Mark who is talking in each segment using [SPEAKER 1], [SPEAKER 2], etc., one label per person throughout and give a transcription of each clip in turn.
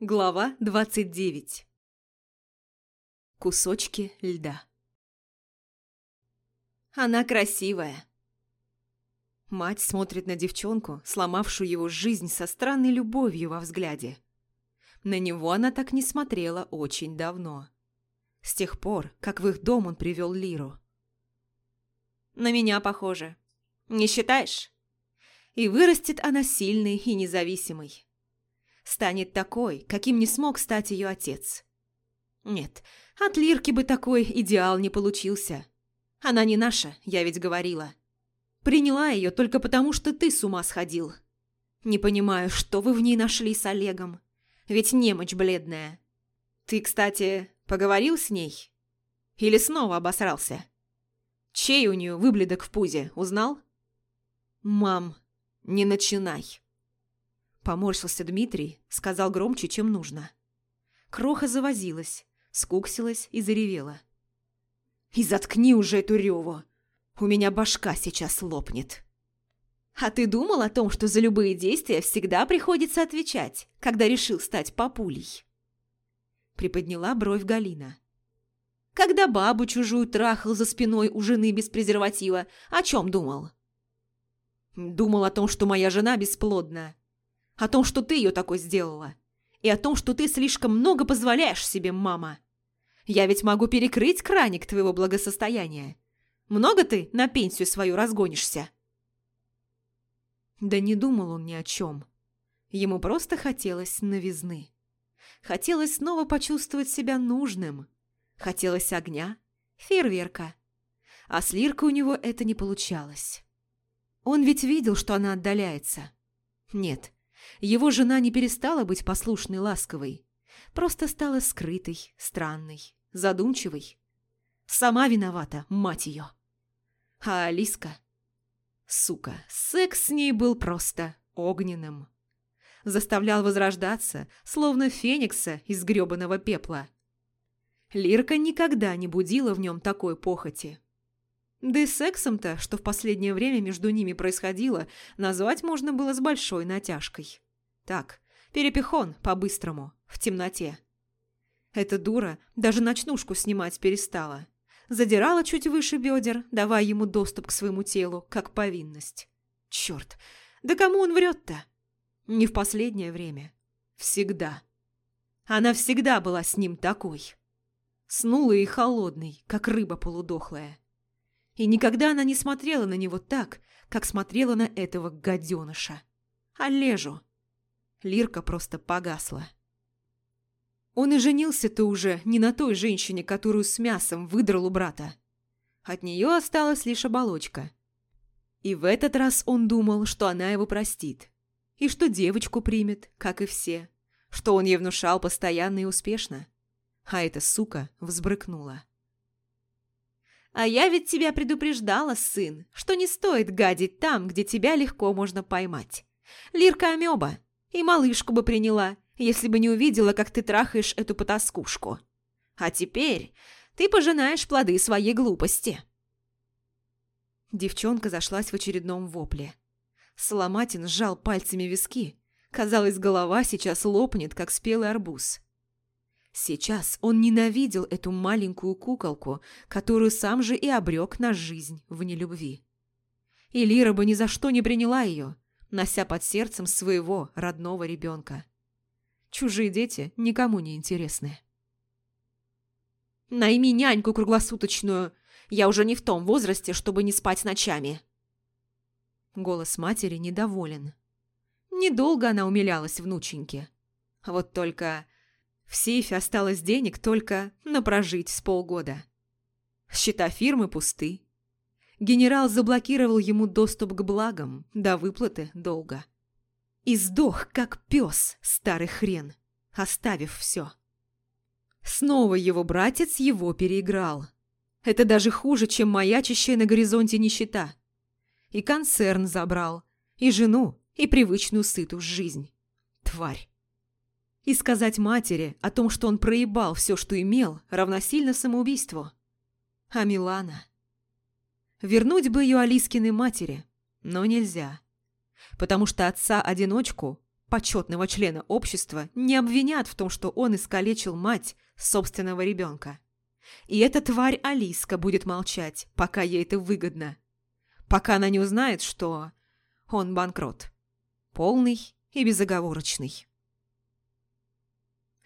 [SPEAKER 1] Глава 29 Кусочки льда Она красивая. Мать смотрит на девчонку, сломавшую его жизнь со странной любовью во взгляде. На него она так не смотрела очень давно. С тех пор, как в их дом он привел Лиру. «На меня похоже. Не считаешь?» И вырастет она сильной и независимой станет такой, каким не смог стать ее отец. Нет, от Лирки бы такой идеал не получился. Она не наша, я ведь говорила. Приняла ее только потому, что ты с ума сходил. Не понимаю, что вы в ней нашли с Олегом. Ведь немочь бледная. Ты, кстати, поговорил с ней? Или снова обосрался? Чей у нее выбледок в пузе, узнал? Мам, не начинай. Поморщился Дмитрий, сказал громче, чем нужно. Кроха завозилась, скуксилась и заревела. «И заткни уже эту реву! У меня башка сейчас лопнет!» «А ты думал о том, что за любые действия всегда приходится отвечать, когда решил стать папулей?» Приподняла бровь Галина. «Когда бабу чужую трахал за спиной у жены без презерватива, о чем думал?» «Думал о том, что моя жена бесплодна, о том, что ты ее такой сделала. И о том, что ты слишком много позволяешь себе, мама. Я ведь могу перекрыть краник твоего благосостояния. Много ты на пенсию свою разгонишься?» Да не думал он ни о чем. Ему просто хотелось новизны. Хотелось снова почувствовать себя нужным. Хотелось огня, фейерверка. А с Лиркой у него это не получалось. Он ведь видел, что она отдаляется. Нет, его жена не перестала быть послушной ласковой, просто стала скрытой, странной, задумчивой. Сама виновата, мать ее. А Алиска... Сука, секс с ней был просто огненным. Заставлял возрождаться, словно феникса из грёбаного пепла. Лирка никогда не будила в нем такой похоти. Да и сексом-то, что в последнее время между ними происходило, назвать можно было с большой натяжкой. Так, перепихон по-быстрому, в темноте. Эта дура даже ночнушку снимать перестала. Задирала чуть выше бедер, давая ему доступ к своему телу, как повинность. Черт, да кому он врет-то? Не в последнее время. Всегда. Она всегда была с ним такой. Снулой и холодной, как рыба полудохлая. И никогда она не смотрела на него так, как смотрела на этого гаденыша. Олежу. Лирка просто погасла. Он и женился-то уже не на той женщине, которую с мясом выдрал у брата. От нее осталась лишь оболочка. И в этот раз он думал, что она его простит. И что девочку примет, как и все. Что он ей внушал постоянно и успешно. А эта сука взбрыкнула. «А я ведь тебя предупреждала, сын, что не стоит гадить там, где тебя легко можно поймать. Лирка амеба, и малышку бы приняла, если бы не увидела, как ты трахаешь эту потаскушку. А теперь ты пожинаешь плоды своей глупости». Девчонка зашлась в очередном вопле. Соломатин сжал пальцами виски. Казалось, голова сейчас лопнет, как спелый арбуз. Сейчас он ненавидел эту маленькую куколку, которую сам же и обрек на жизнь в нелюбви. И Лира бы ни за что не приняла ее, нося под сердцем своего родного ребенка. Чужие дети никому не интересны. «Найми няньку круглосуточную. Я уже не в том возрасте, чтобы не спать ночами». Голос матери недоволен. Недолго она умилялась внученьке. Вот только в сейфе осталось денег только на прожить с полгода. Счета фирмы пусты. Генерал заблокировал ему доступ к благам до выплаты долга. И сдох, как пес, старый хрен, оставив все. Снова его братец его переиграл. Это даже хуже, чем маячащая на горизонте нищета. И концерн забрал, и жену, и привычную сытую жизнь. Тварь. И сказать матери о том, что он проебал все, что имел, равносильно самоубийству. А Милана... Вернуть бы ее Алискиной матери, но нельзя. Потому что отца-одиночку почетного члена общества, не обвинят в том, что он искалечил мать собственного ребенка. И эта тварь Алиска будет молчать, пока ей это выгодно. Пока она не узнает, что он банкрот. Полный и безоговорочный.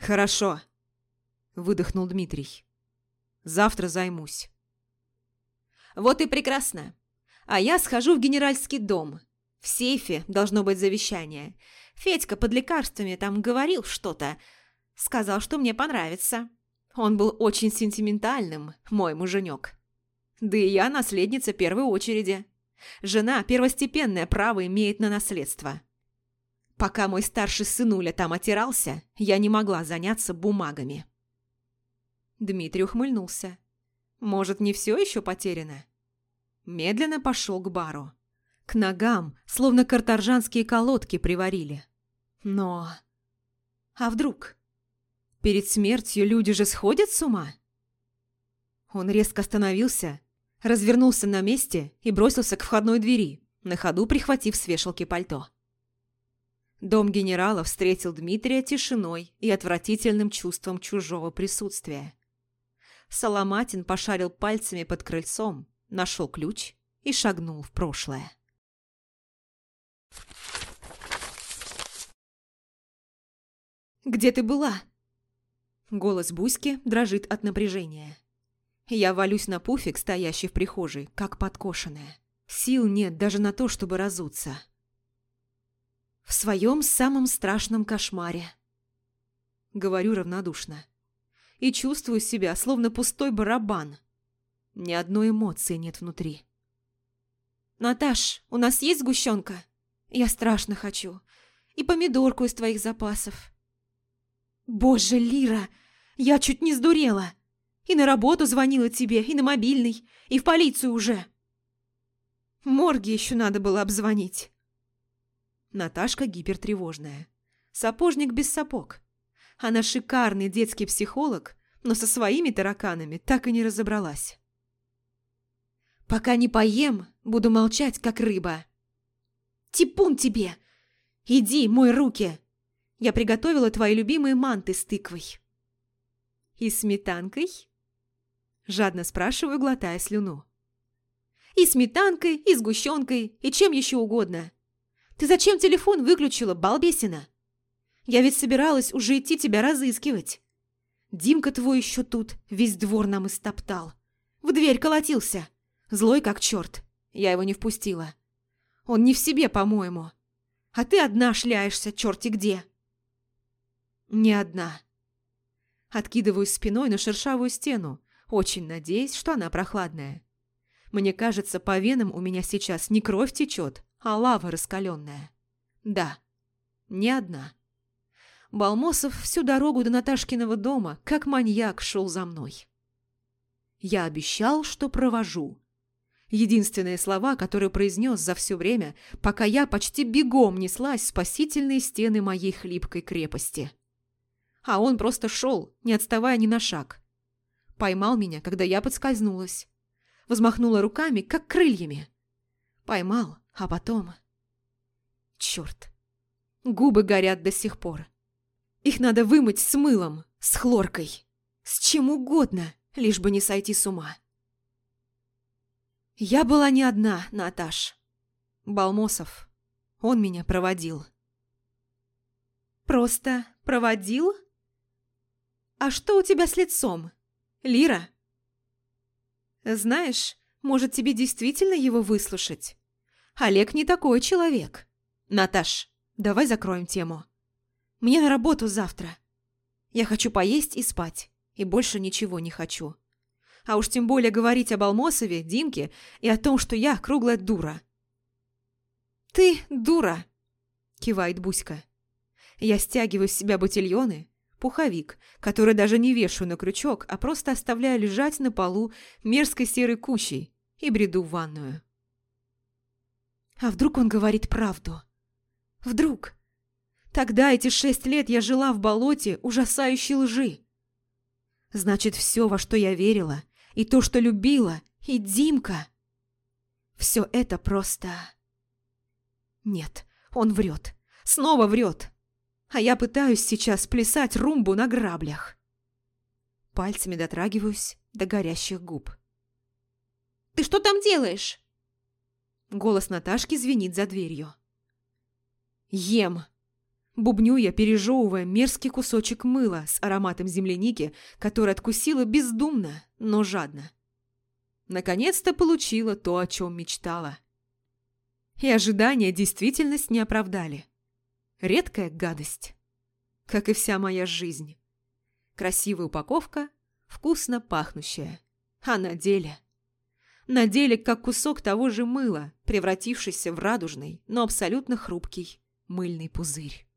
[SPEAKER 1] «Хорошо», – выдохнул Дмитрий. «Завтра займусь». «Вот и прекрасно. А я схожу в генеральский дом. В сейфе должно быть завещание. Федька под лекарствами там говорил что-то. Сказал, что мне понравится. Он был очень сентиментальным, мой муженек. Да и я наследница первой очереди. Жена первостепенное право имеет на наследство. Пока мой старший сынуля там отирался, я не могла заняться бумагами. Дмитрий ухмыльнулся. Может, не все еще потеряно? Медленно пошел к бару. К ногам, словно картаржанские колодки приварили. Но... А вдруг? Перед смертью люди же сходят с ума? Он резко остановился, развернулся на месте и бросился к входной двери, на ходу прихватив с вешалки пальто. Дом генерала встретил Дмитрия тишиной и отвратительным чувством чужого присутствия. Соломатин пошарил пальцами под крыльцом, нашел ключ и шагнул в прошлое. «Где ты была?» Голос Буськи дрожит от напряжения. Я валюсь на пуфик, стоящий в прихожей, как подкошенная. Сил нет даже на то, чтобы разуться. В своем самом страшном кошмаре. Говорю равнодушно. И чувствую себя, словно пустой барабан. Ни одной эмоции нет внутри. «Наташ, у нас есть сгущенка? Я страшно хочу. И помидорку из твоих запасов». «Боже, Лира, я чуть не сдурела. И на работу звонила тебе, и на мобильный, и в полицию уже. Морги еще надо было обзвонить». Наташка гипертревожная. Сапожник без сапог. Она шикарный детский психолог, но со своими тараканами так и не разобралась. «Пока не поем, буду молчать, как рыба». «Типун тебе! Иди, мой руки!» Я приготовила твои любимые манты с тыквой». «И сметанкой?» Жадно спрашиваю, глотая слюну. «И сметанкой, и сгущенкой, и чем еще угодно. Ты зачем телефон выключила, балбесина? Я ведь собиралась уже идти тебя разыскивать. Димка твой еще тут, весь двор нам истоптал. В дверь колотился, злой как черт. Я его не впустила. Он не в себе, по-моему. А ты одна шляешься, черти где. Не одна. Откидываюсь спиной на шершавую стену, очень надеясь, что она прохладная. Мне кажется, по венам у меня сейчас не кровь течет, а лава раскаленная. Да, не одна. Балмосов всю дорогу до Наташкиного дома, как маньяк, шел за мной. Я обещал, что провожу. Единственные слова, которые произнес за все время, пока я почти бегом неслась в спасительные стены моей хлипкой крепости а он просто шел, не отставая ни на шаг. Поймал меня, когда я подскользнулась. Взмахнула руками, как крыльями. Поймал, а потом... Черт. Губы горят до сих пор. Их надо вымыть с мылом, с хлоркой. С чем угодно, лишь бы не сойти с ума. Я была не одна, Наташ. Балмосов. Он меня проводил. Просто проводил? «А что у тебя с лицом? Лира?» «Знаешь, может, тебе действительно его выслушать? Олег не такой человек. Наташ, давай закроем тему. Мне на работу завтра. Я хочу поесть и спать, и больше ничего не хочу. А уж тем более говорить об Алмосове, Димке и о том, что я круглая дура». «Ты дура!» – кивает Буська. Я стягиваю с себя ботильоны, пуховик, который даже не вешаю на крючок, а просто оставляю лежать на полу мерзкой серой кучей и бреду в ванную. А вдруг он говорит правду? Вдруг? Тогда эти шесть лет я жила в болоте ужасающей лжи. Значит, все, во что я верила, и то, что любила, и Димка. Все это просто... Нет, он врет. Снова врет. А я пытаюсь сейчас плясать румбу на граблях. Пальцами дотрагиваюсь до горящих губ.
[SPEAKER 2] «Ты что там делаешь?»
[SPEAKER 1] Голос Наташки звенит за дверью. «Ем!» Бубню я, пережевывая мерзкий кусочек мыла с ароматом земляники, который откусила бездумно, но жадно. Наконец-то получила то, о чем мечтала. И ожидания действительность не оправдали. Редкая гадость. Как и вся моя жизнь. Красивая упаковка, вкусно пахнущая. А на деле... На деле как кусок того же мыла, превратившийся в радужный, но абсолютно хрупкий мыльный пузырь.